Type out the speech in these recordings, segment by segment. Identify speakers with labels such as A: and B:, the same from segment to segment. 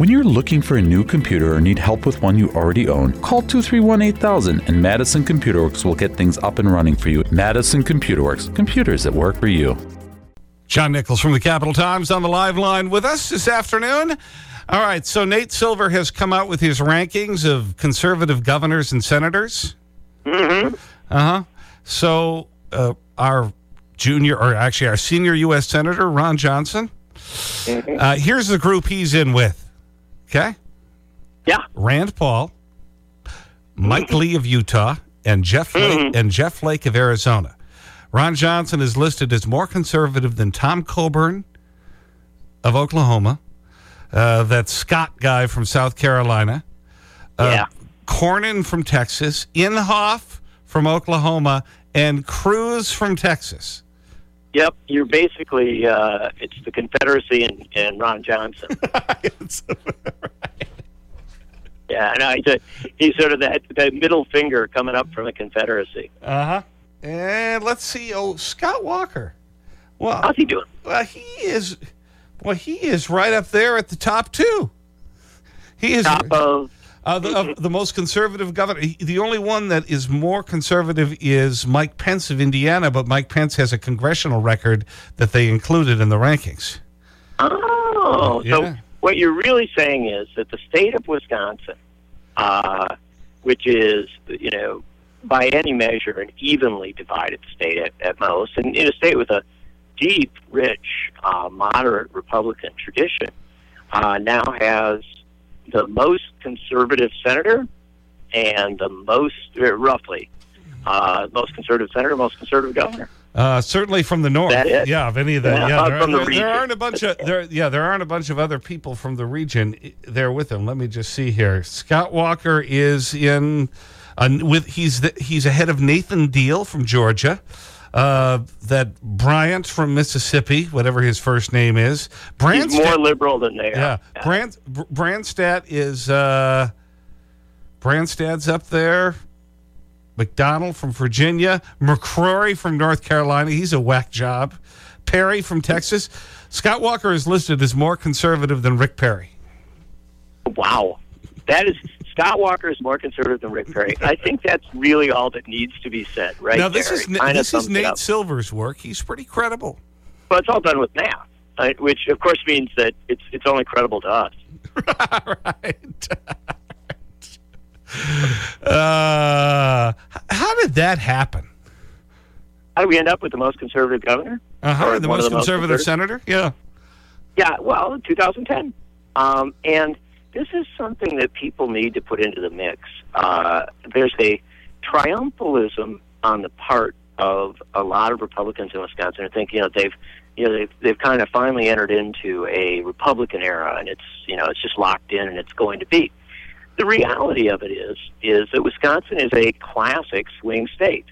A: When you're looking for a new computer or need help with one you already own, call 231 8000 and Madison Computer Works will get things up and running for you. Madison Computer Works, computers that work for you.
B: John Nichols from the Capital Times on the live line with us this afternoon. All right, so Nate Silver has come out with his rankings of conservative governors and senators.
C: Mm-hmm.
B: Uh-huh. So uh, our junior, or actually our senior U.S. Senator, Ron Johnson,
C: Mm-hmm.
B: uh, here's the group he's in with. Okay?
C: Yeah.
B: Rand Paul, Mike Lee of Utah, and Jeff, Flake, and Jeff Flake of Arizona. Ron Johnson is listed as more conservative than Tom Coburn of Oklahoma, uh, that Scott guy from South Carolina, uh,
C: Yeah.
B: Cornyn from Texas, Inhofe from Oklahoma, and Cruz from Texas.
C: Yep. You're basically, uh, it's the Confederacy and, and Ron Johnson. yeah. No, he's, a, he's sort of that, that middle finger coming up from the Confederacy.
B: Uh-huh. And let's see. Oh, Scott Walker. Well,
C: How's he doing?
B: well, he is, well, he is right up there at the top, too. He is
C: Top of,
B: uh, the, of the most conservative governor. The only one that is more conservative is Mike Pence of Indiana, but Mike Pence has a congressional record that they included in the rankings.
C: oh,
B: Yeah.
C: so what you're really saying is that the state of Wisconsin, uh, which is, you know, by any measure, an evenly divided state at, at most, and in a state with a deep, rich, uh, moderate Republican tradition, uh, now has the most conservative senator and the most, uh, roughly, uh, most conservative senator, most conservative governor.
B: Uh, certainly from the north. Yeah, of any of that.
C: Yeah,
B: Yeah,
C: uh,
B: there,
C: the
B: there- there aren't a bunch of there. Yeah, there aren't a bunch of other people from the region there with him. Let me just see here. Scott Walker is in. Uh, with he's the, he's ahead of Nathan Deal from Georgia. Uh, that Bryant from Mississippi, whatever his first name is.
C: He's more liberal than they
B: yeah,
C: are.
B: Brand, Br- Branstad is uh, Branstad's up there. McDonnell from Virginia, McCrory from North Carolina. He's a whack job. Perry from Texas. Scott Walker is listed as more conservative than Rick Perry.
C: Wow. That is Scott Walker is more conservative than Rick Perry. I think that's really all that needs to be said, right?
B: now, this
C: there.
B: is,
C: kinda
B: this is Nate. Silver's work. He's pretty credible.
C: But it's all done with math, right? which of course means that it's it's only credible to us.
B: right. uh, how did that happen?
C: How do we end up with the most conservative governor?
B: The most
C: the most
B: conservative
C: conservative?
B: senator? Yeah.
C: Yeah, well, 2010. Um, and this is something that people need to put into the mix. Uh, there's a triumphalism on the part of a lot of Republicans in Wisconsin who think, you know, they've, you know, they've, they've kind of finally entered into a Republican era and it's, you know, it's just locked in and it's going to be. The reality of it is, is that Wisconsin is a classic swing state.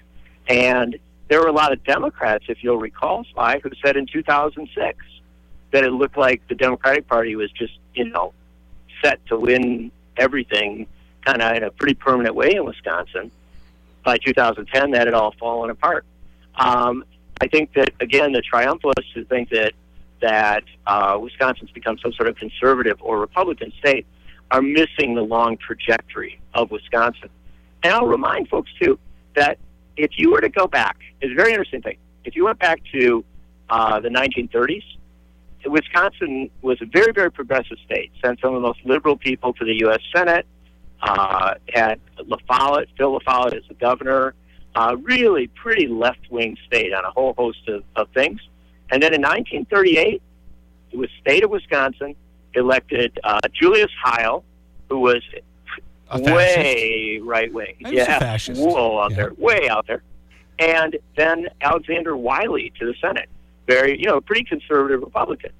C: And there were a lot of Democrats, if you'll recall, Sly, who said in 2006 that it looked like the Democratic Party was just, you know, set to win everything kind of in a pretty permanent way in Wisconsin. By 2010, that had all fallen apart. Um, I think that, again, the triumphalists who think that, that uh, Wisconsin's become some sort of conservative or Republican state are missing the long trajectory of Wisconsin. And I'll remind folks, too, that if you were to go back, it's a very interesting thing. If you went back to uh, the 1930s, Wisconsin was a very, very progressive state. Sent some of the most liberal people to the U.S. Senate. Uh, had La Follette, Phil La Follette as the governor. Uh, really pretty left-wing state on a whole host of, of things. And then in 1938, the state of Wisconsin elected uh, Julius Heil, who was way right wing.
B: Was
C: Yeah, whoa out
B: Yeah.
C: there, way out there. And then Alexander Wiley to the Senate, very you know pretty conservative Republican.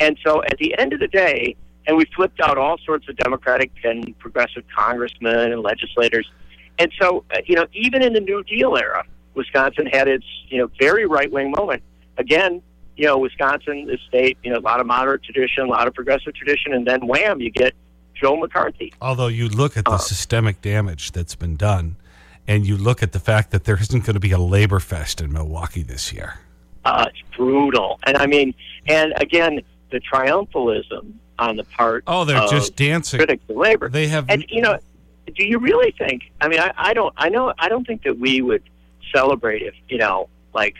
C: And so at the end of the day, and we flipped out all sorts of Democratic and progressive congressmen and legislators. And so uh, you know even in the New Deal era, Wisconsin had its you know very right wing moment. Again, you know Wisconsin, the state, you know a lot of moderate tradition, a lot of progressive tradition, and then wham, you get Joe McCarthy.
B: Although you look at the systemic damage that's been done, and you look at the fact that there isn't going to be a labor fest in Milwaukee this year.
C: Uh, it's brutal. And I mean, and again, the triumphalism on the part
B: Oh, they're
C: of
B: just dancing.
C: critics of labor.
B: They have.
C: And you know, do you really think? I mean, I, I don't. I know. I don't think that we would celebrate if you know, like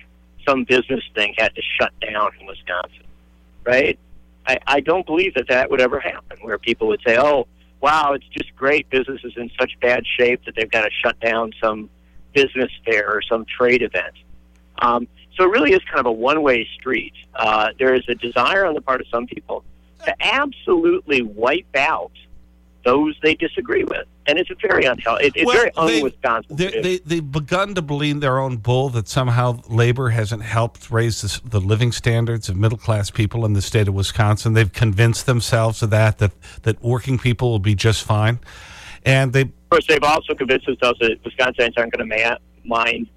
C: some business thing had to shut down in Wisconsin, right? I, I don't believe that that would ever happen, where people would say, "Oh, wow, it's just great. Business is in such bad shape that they've got to shut down some business fair or some trade event." Um, so it really is kind of a one-way street. Uh, there is a desire on the part of some people to absolutely wipe out those they disagree with, and it's a very unhealthy. It, it's
B: Well,
C: very un-Wisconsin.
B: They, they, they've begun to believe their own bull that somehow labor hasn't helped raise the, the living standards of middle class people in the state of Wisconsin. They've convinced themselves of that, that, that working people will be just fine. And they,
C: of course, they've also convinced themselves that Wisconsinites aren't going to mind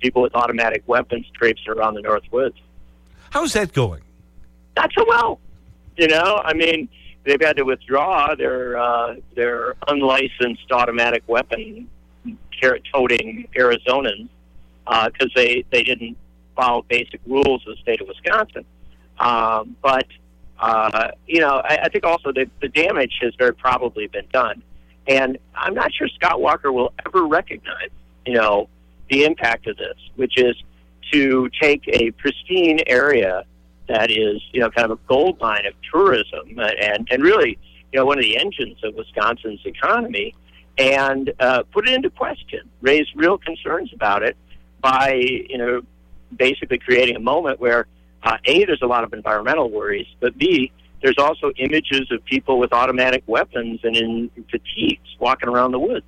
C: people with automatic weapons traipsing around the North Woods.
B: how's that going?
C: Not so well. You know, I mean, they've had to withdraw their uh, their unlicensed automatic weapon toting Arizonans because they they didn't follow basic rules of the state of Wisconsin. Um, but uh, you know, I, I think also that the damage has very probably been done, and I'm not sure Scott Walker will ever recognize, you know, the impact of this, which is to take a pristine area that is, you know, kind of a gold mine of tourism uh, and and really, you know, one of the engines of Wisconsin's economy, and uh, put it into question, raise real concerns about it by, you know, basically creating a moment where uh, a there's a lot of environmental worries, but b there's also images of people with automatic weapons and in fatigues walking around the woods.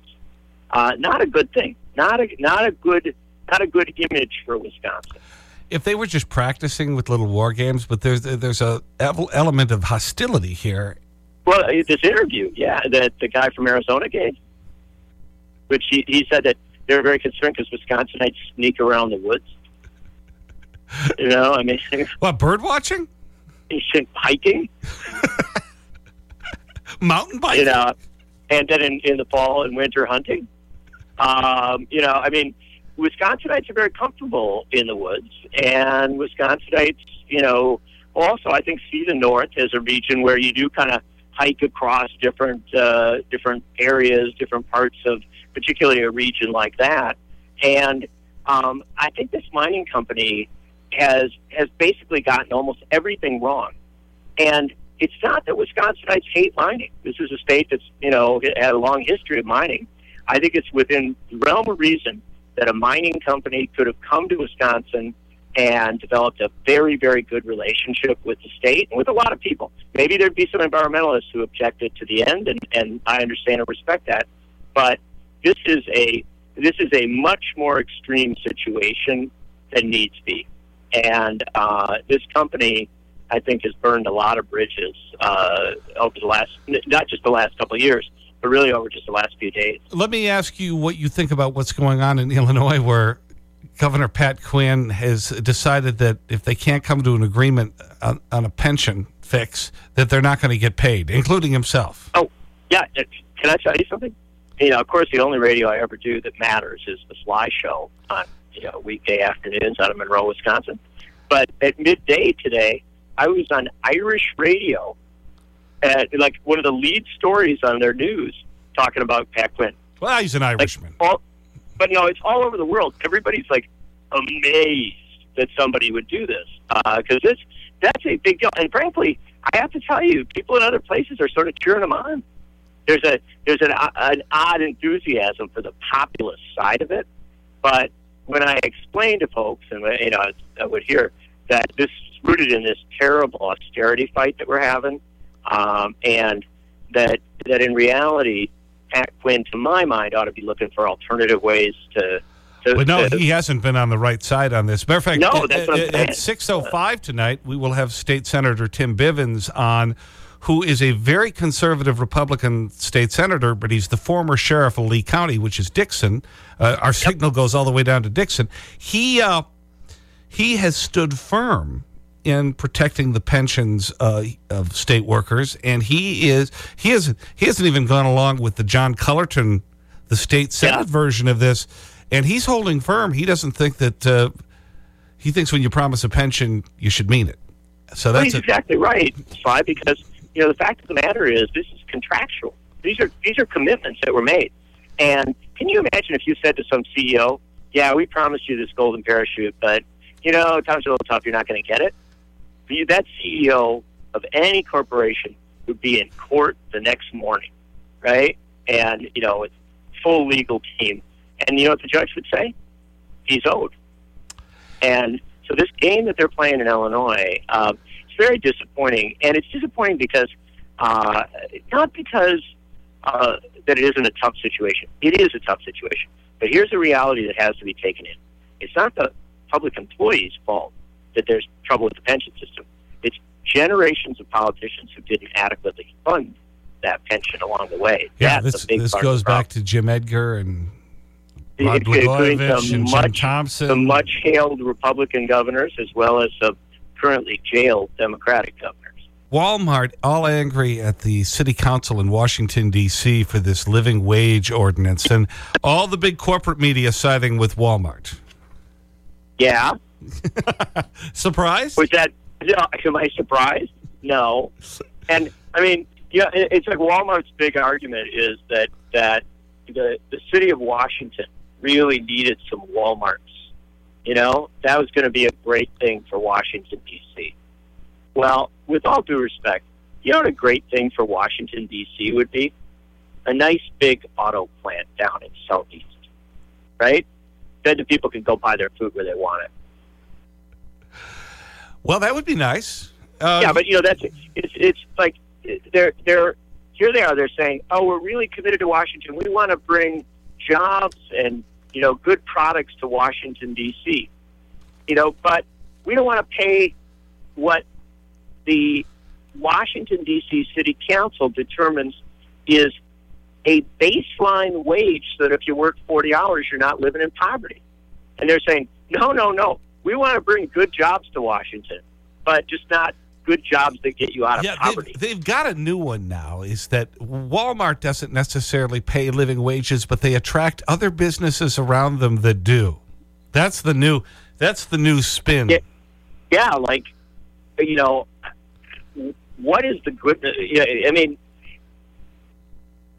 C: Uh, not a good thing. Not a not a good not a good image for Wisconsin.
B: If they were just practicing with little war games, but there's, there's a element of hostility here.
C: Well, uh, this interview, yeah, that the guy from Arizona gave, which he, he said that they were very concerned because Wisconsinites sneak around the woods. you know, I mean,
B: What, bird watching?
C: he said hiking,
B: Mountain biking?
C: you know, and then in, in the fall and winter hunting. Um, you know, I mean, Wisconsinites are very comfortable in the woods, and Wisconsinites, you know, also I think see the North as a region where you do kind of hike across different uh, different areas, different parts of particularly a region like that. And um, I think this mining company has has basically gotten almost everything wrong. And it's not that Wisconsinites hate mining. This is a state that's you know had a long history of mining. I think it's within the realm of reason that a mining company could have come to Wisconsin and developed a very, very good relationship with the state and with a lot of people. Maybe there'd be some environmentalists who objected to the end, and, and I understand and respect that. But this is a this is a much more extreme situation than needs be, and uh, this company. I think has burned a lot of bridges uh, over the last, not just the last couple of years, but really over just the last few days.
B: Let me ask you what you think about what's going on in Illinois, where Governor Pat Quinn has decided that if they can't come to an agreement on, on a pension fix, that they're not going to get paid, including himself.
C: Oh, yeah. Can I tell you something? You know, of course, the only radio I ever do that matters is the Sly Show on you know weekday afternoons out of Monroe, Wisconsin. But at midday today, I was on Irish radio, at like one of the lead stories on their news, talking about Pat Quinn.
B: Well, he's an
C: Like
B: Irishman.
C: all, but no, it's all over the world. Everybody's like amazed that somebody would do this uh, because it's that's a big deal. And frankly, I have to tell you, people in other places are sort of cheering them on. There's a there's an, uh, an odd enthusiasm for the populist side of it, but when I explain to folks, and you know, I would hear that this is rooted in this terrible austerity fight that we're having, um, and that that in reality, Pat Quinn, to my mind, ought to be looking for alternative ways to. to
B: But no,
C: to-
B: he hasn't been on the right side on this. Matter of fact,
C: No,
B: at-
C: that's
B: at, at 6.05 tonight, we will have State Senator Tim Bivins on, who is a very conservative Republican state senator, but he's the former sheriff of Lee County, which is Dixon. Uh, our signal goes all the way down to Dixon. He, uh, he has stood firm in protecting the pensions uh, of state workers, and he is he has he hasn't even gone along with the John Cullerton, the state senate
C: Yeah.
B: version of this, and he's holding firm. He doesn't think that uh, he thinks when you promise a pension, you should mean it. So that's a,
C: exactly right, Sly, because you know, the fact of the matter is, this is contractual. These are these are commitments that were made. And can you imagine if you said to some CEO, "Yeah, we promised you this golden parachute, but you know, times are a little tough. You're not going to get it." That CEO of any corporation would be in court the next morning, right? And you know, with full legal team. And you know what the judge would say? He's owed. And so this game that they're playing in Illinois, uh, it's very disappointing, and it's disappointing because uh, not because uh, that it isn't a tough situation. It is a tough situation, but here's the reality that has to be taken in. It's not the public employees' fault that there's trouble with the pension system. It's generations of politicians who didn't adequately fund that pension along the way.
B: Yeah,
C: That's
B: this, this goes back to Jim Edgar and Rod Blagojevich and
C: much,
B: Jim Thompson.
C: the much hailed Republican governors as well as the currently jailed Democratic governors.
B: Walmart all angry at the city council in Washington, D.C. for this living wage ordinance, and all the big corporate media siding with Walmart.
C: Yeah.
B: Surprise?
C: Was that, yeah, am I surprised? No. And, I mean, yeah, it- it's like Walmart's big argument is that, that the, the city of Washington really needed some Walmarts. You know, that was going to be a great thing for Washington, D.C. Well, with all due respect, you know what a great thing for Washington, D.C. would be? A nice big auto plant down in Southeast, right? Then the people can go buy their food where they want it.
B: Well, that would be nice. Uh,
C: yeah, but you know that's it's it's like they're they're here they are. They're saying, oh, we're really committed to Washington. We want to bring jobs and you know good products to Washington D.C. You know, but we don't want to pay what the Washington D.C. City Council determines is a baseline wage so that if you work 40 hours, you're not living in poverty. And they're saying, no, no, no. We want to bring good jobs to Washington, but just not good jobs that get you out of
B: yeah,
C: poverty.
B: they've, they've got a new one now is that Walmart doesn't necessarily pay living wages, but they attract other businesses around them that do. That's the new, that's the new spin.
C: Yeah. yeah, like, you know, what is the? Yeah, I mean,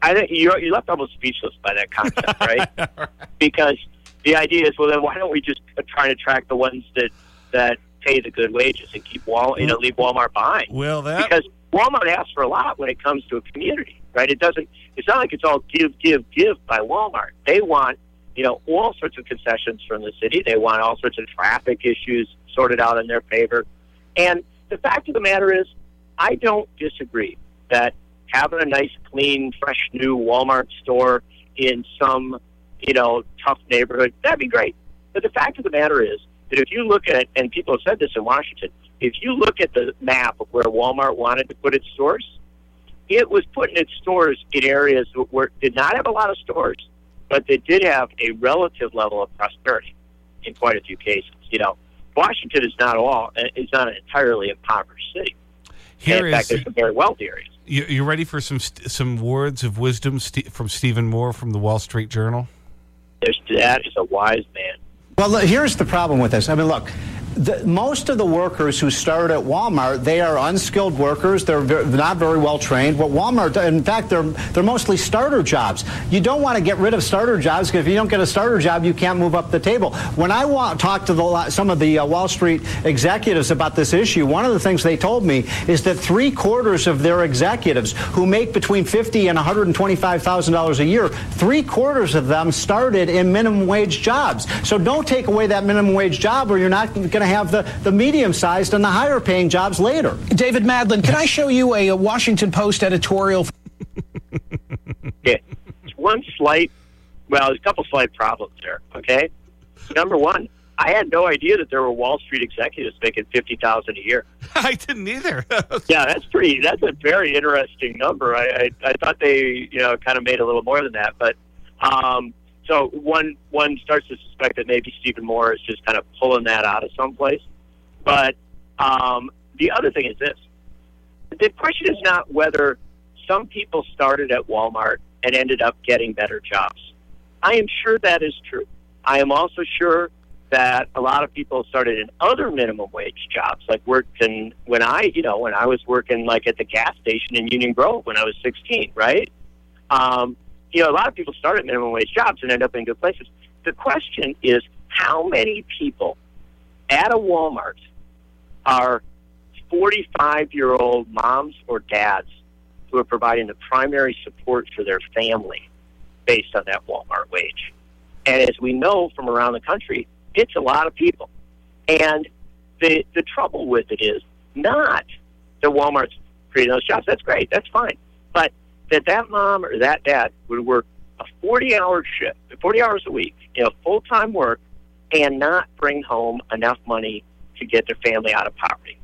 C: I think you're, you're left almost speechless by that concept, right? because the idea is, well, then why don't we just try and track the ones that that pay the good wages and keep Wal, you know, leave Walmart behind?
B: Well, that
C: because Walmart asks for a lot when it comes to a community, right? It doesn't. It's not like it's all give, give, give by Walmart. They want, you know, all sorts of concessions from the city. They want all sorts of traffic issues sorted out in their favor. And the fact of the matter is, I don't disagree that having a nice, clean, fresh, new Walmart store in some, you know, tough neighborhood, that'd be great. But the fact of the matter is that if you look at, and people have said this in Washington, if you look at the map of where Walmart wanted to put its stores, it was putting its stores in areas that it did not have a lot of stores, but they did have a relative level of prosperity in quite a few cases. You know, Washington is not all, it's not an entirely impoverished city.
B: here
C: in fact, there's some very wealthy areas.
B: you, you ready for some, some words of wisdom from Stephen Moore from the Wall Street Journal?
C: There's that is a wise man.
D: Well, look, here's the problem with this. I mean, look, the, most of the workers who start at Walmart, they are unskilled workers. They're not very well trained. What Walmart, in fact, they're they're mostly starter jobs. You don't want to get rid of starter jobs because if you don't get a starter job, you can't move up the table. When I wa- talked to the, some of the uh, Wall Street executives about this issue, one of the things they told me is that three quarters of their executives who make between fifty and one hundred and twenty-five thousand dollars a year, three quarters of them started in minimum wage jobs. So don't take away that minimum wage job, or you're not going to have the, the medium-sized and the higher-paying jobs later.
E: David Madlin, can I show you a, a Washington Post editorial?
C: Yeah. It's one slight, well, there's a couple slight problems there. Okay, number one, I had no idea that there were Wall Street executives making fifty thousand a year.
B: I didn't either.
C: Yeah, that's pretty. That's a very interesting number. I, I I thought they you know kind of made a little more than that, but um, so one one starts to suspect that maybe Stephen Moore is just kind of pulling that out of someplace. But um, the other thing is this: the question is not whether some people started at Walmart and ended up getting better jobs. I am sure that is true. I am also sure that a lot of people started in other minimum wage jobs, like worked in when I, you know, when I was working like at the gas station in Union Grove when I was 16, right? Um, you know, a lot of people start at minimum wage jobs and end up in good places. The question is, how many people at a Walmart are 45 year old moms or dads who are providing the primary support for their family based on that Walmart wage? And as we know from around the country, it's a lot of people. And the the trouble with it is not that Walmart's creating those jobs. That's great. That's fine. That that mom or that dad would work a 40 hour shift, 40 hours a week, you know, full time work, and not bring home enough money to get their family out of poverty.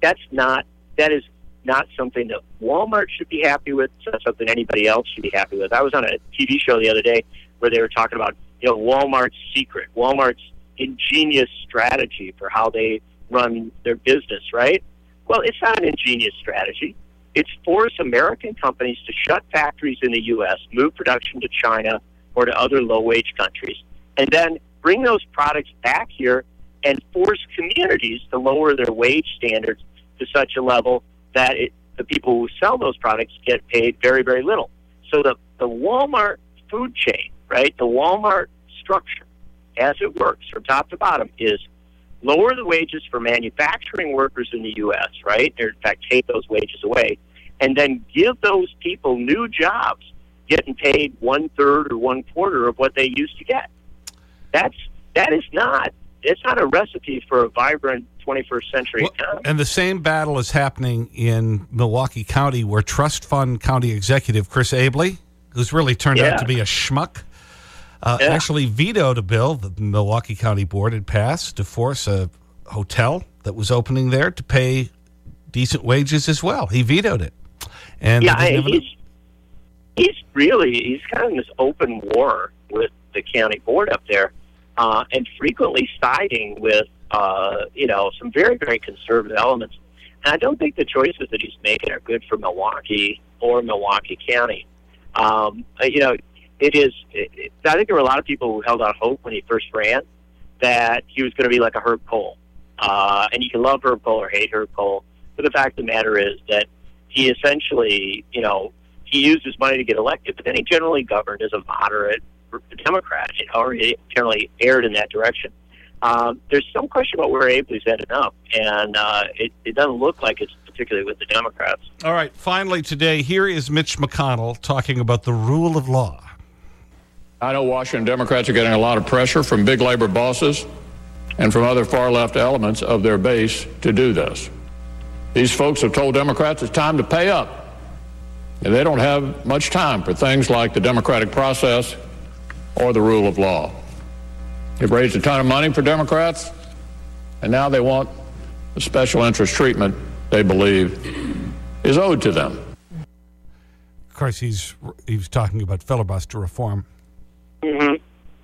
C: That's not, that is not something that Walmart should be happy with. It's not something anybody else should be happy with. I was on a TV show the other day where they were talking about, you know, Walmart's secret, Walmart's ingenious strategy for how they run their business, right? Well, it's not an ingenious strategy. It's force American companies to shut factories in the U.S., move production to China or to other low wage countries, and then bring those products back here and force communities to lower their wage standards to such a level that it, the people who sell those products get paid very, very little. So the, the Walmart food chain, right, the Walmart structure, as it works from top to bottom, is lower the wages for manufacturing workers in the U.S., right? Or in fact, take those wages away, and then give those people new jobs, getting paid one third or one quarter of what they used to get. That's that is not it's not a recipe for a vibrant 21st century well, economy.
B: And the same battle is happening in Milwaukee County, where trust fund county executive Chris Abele, who's really turned yeah. out to be a schmuck. Uh, yeah. actually vetoed a bill that the Milwaukee County Board had passed to force a hotel that was opening there to pay decent wages as well. He vetoed it. And
C: yeah, I, he's, he's really, he's kind of in this open war with the county board up there uh, and frequently siding with, uh, you know, some very, very conservative elements. And I don't think the choices that he's making are good for Milwaukee or Milwaukee County. Um, you know, it is. It, it, I think there were a lot of people who held out hope when he first ran that he was going to be like a Herb Kohl. Uh, and you can love Herb Kohl or hate Herb Kohl, but the fact of the matter is that he essentially, you know, he used his money to get elected, but then he generally governed as a moderate Democrat, you know, or he generally erred in that direction. Um, there's some question about where Abele's ended up, and uh, it, it doesn't look like it's particularly with the Democrats.
B: All right, finally today, here is Mitch McConnell talking about the rule of law.
F: I know Washington Democrats are getting a lot of pressure from big labor bosses and from other far left elements of their base to do this. These folks have told Democrats it's time to pay up. And they don't have much time for things like the democratic process or the rule of law. They've raised a ton of money for Democrats, and now they want the special interest treatment they believe is owed to them.
B: Of course, he's, he's talking about filibuster reform.
C: Mm-hmm.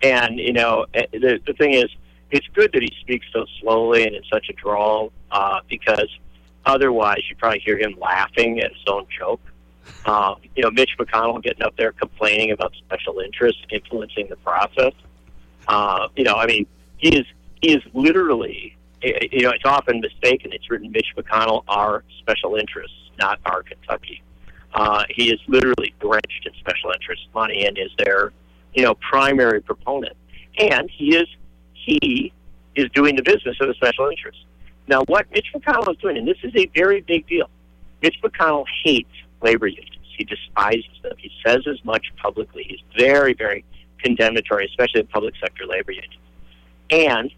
C: And, you know, eh, the, the thing is, it's good that he speaks so slowly and in such a drawl uh, because otherwise you probably hear him laughing at his own joke. Uh, you know, Mitch McConnell getting up there complaining about special interests influencing the process. Uh, you know, I mean, he is he is literally, you know, it's often mistaken. It's written Mitch McConnell, our special interests, not our Kentucky. Uh, he is literally drenched in special interest money and is their, you know, primary proponent. And he is he is doing the business of the special interest. Now, what Mitch McConnell is doing, and this is a very big deal, Mitch McConnell hates labor unions. He despises them. He says as much publicly. He's very, very condemnatory, especially of public sector labor unions. And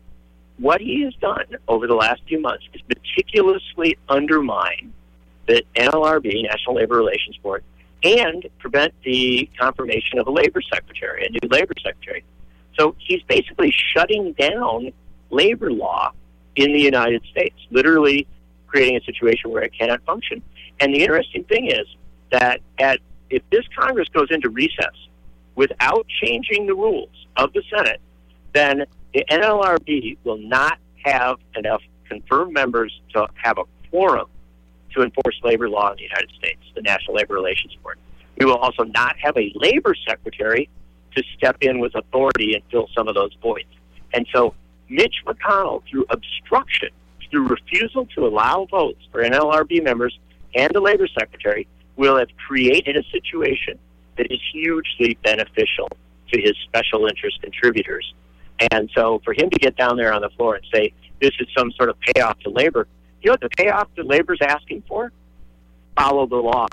C: what he has done over the last few months is meticulously undermine the NLRB, National Labor Relations Board, and prevent the confirmation of a labor secretary, a new labor secretary. So he's basically shutting down labor law in the United States, literally creating a situation where it cannot function. And the interesting thing is that at if this Congress goes into recess without changing the rules of the Senate, then the NLRB will not have enough confirmed members to have a quorum to enforce labor law in the United States, the National Labor Relations Board. We will also not have a labor secretary to step in with authority and fill some of those voids. And so Mitch McConnell, through obstruction, through refusal to allow votes for NLRB members and the labor secretary, will have created a situation that is hugely beneficial to his special interest contributors. And so for him to get down there on the floor and say this is some sort of payoff to labor, you know what the payoff that labor's asking for? Follow the law.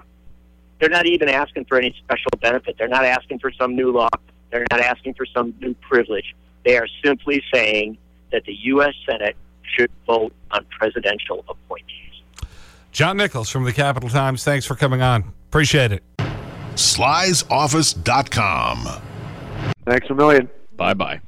C: They're not even asking for any special benefit. They're not asking for some new law. They're not asking for some new privilege. They are simply saying that the U.S. Senate should vote on presidential appointees.
B: John Nichols from the Capital Times, thanks for coming on. Appreciate it.
G: Sly'sOffice.com.
H: Thanks a million.
I: Bye bye.